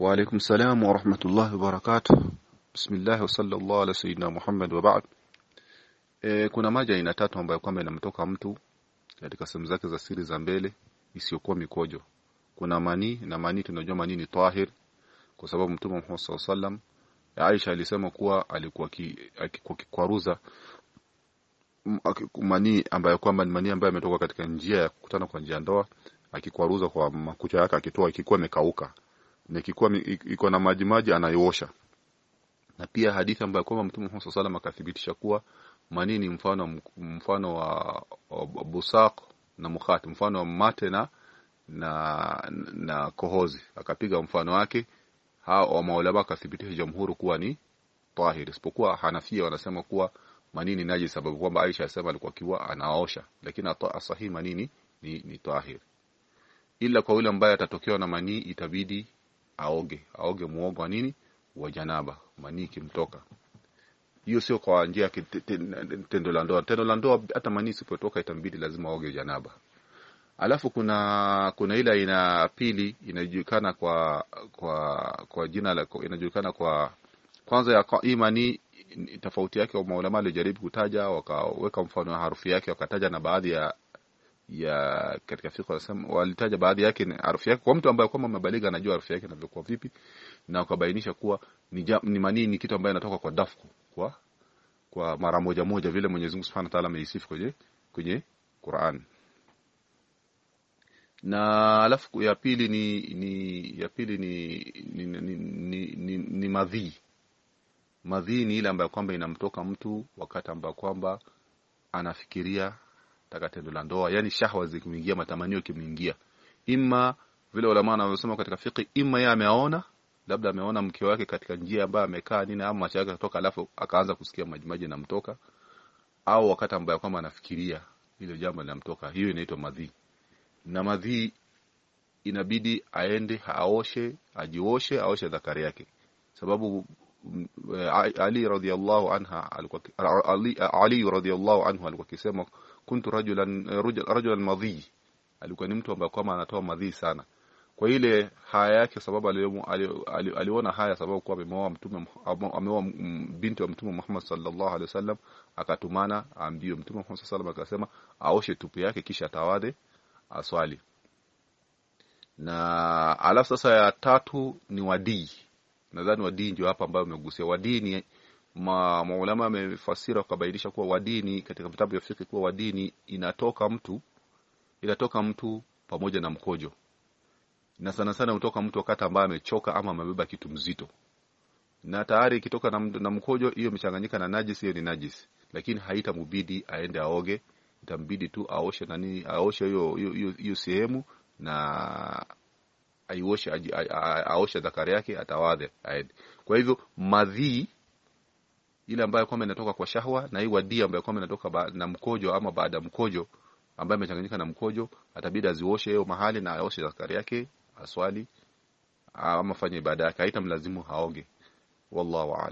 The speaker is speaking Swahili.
Wa alaykum salam wa rahmatullahi wa barakatuh. Bismillah wa sallallahu ala sayyidina Muhammad wa ba'd. E, kuna maji aina tatu ambayo kwamba inamtoka mtu katika sehemu zake za siri za mbele isiyokuwa mikojo. Kuna mani na mani tunajua mani ni tahir kwa sababu Mtume Muhammad sallallahu alaihi wasallam Aisha alisema kuwa alikuwa akikwaruza mani ambayo kwamba ni mani ambayo ametoka katika njia ya kukutana kwa njia ndoa akikwaruza kwa makucha yake akitoa ikikuwa imekauka na ikikuwa iko na maji maji anaiosha. na pia hadithi ambayo kwamba Mtume Muhammad sallallahu alaihi wasallam akathibitisha kuwa manini mfano mfano wa, busaq na mukhat mfano wa mate na na, na kohozi. Akapiga mfano wake. Hao wa maulama akathibitisha jamhuri kuwa ni tahir. Isipokuwa Hanafia wanasema kuwa manini naji sababu kwamba Aisha asema alikuwa kiwa anaosha. Lakini asahihi manini ni, ni tahir. Ila kwa yule ambaye atatokewa na manii itabidi aoge aoge muogo nini? Wa janaba manii kimtoka hiyo sio kwa njia ya tendo la ndoa. Tendo la ndoa hata manii sipotoka itambidi lazima aoge janaba. Alafu kuna kuna ile aina pili inajulikana kwa kwa kwa jina la inajulikana kwa kwanza ya hii manii tofauti yake maulama alijaribu kutaja wakaweka mfano wa harufu yake wakataja na baadhi ya ya katika fiqh wanasema walitaja baadhi yake ni harufu yake. Kwa mtu ambaye kwamba amebaliga anajua harufu yake inavyokuwa vipi na ukabainisha kuwa ni, ni manii ni kitu ambaye inatoka kwa dafku kwa kwa mara moja moja vile Mwenyezi Mungu Subhanahu wa Ta'ala ameisifu kwenye kwenye Qur'an. Na alafu ya pili ni, ni ya pili ni ni, ni, ni, ni, ni madhii madhii ni ile ambayo kwamba inamtoka mtu wakati ambayo kwamba anafikiria taka tendo la ndoa yani shahwa zikimwingia matamanio kimwingia imma vile ulama wanavyosema katika fiqi, imma yeye ameona labda ameona mke wake katika njia ambayo amekaa nini ama macho yake kutoka alafu akaanza kusikia majimaji namtoka au wakati ambayo kwamba anafikiria ile jambo linamtoka. Hiyo inaitwa madhi. na madhi inabidi aende aoshe ajioshe aoshe dhakari yake. Sababu Ali radhiallahu anha alikuwa Ali, Ali anhu alikuwa akisema kuntu rajulan rajulan madhi. Alikuwa ni mtu ambaye kwamba anatoa madhi sana. Kwa ile haya yake sababu aliona haya sababu kuwa ameoa mtume ameoa binti wa mtume Muhammad sallallahu alaihi wasallam akatumana aambiwe mtume Muhammad sallallahu alaihi wasallam akasema aoshe tupu yake kisha tawade aswali. Na alafu sasa ya tatu ni wadii nadhani wadii ndio hapa ambayo umegusia. Wadini. ni ma, maulama amefasira wakabainisha kuwa wadini katika vitabu vya fiqh kuwa wadini inatoka mtu inatoka mtu pamoja na mkojo. Na sana sana hutoka mtu wakati ambaye amechoka ama amebeba kitu mzito. Na tayari ikitoka na, na mkojo hiyo imechanganyika na najisi hiyo ni najisi. Lakini haitamubidi aende aoge itambidi tu aoshe nani aoshe hiyo hiyo sehemu na aioshe aoshe dhakari yake atawadhe aende kwa hivyo madhii ile ambayo kwamba inatoka kwa shahwa na hii wadia ambayo kwamba inatoka na mkojo ama baada ya mkojo ambayo imechanganyika na mkojo atabidi azioshe hiyo mahali na aoshe dhakari yake aswali ama fanye ibada yake. Haitamlazimu haoge. Wallahu a'lam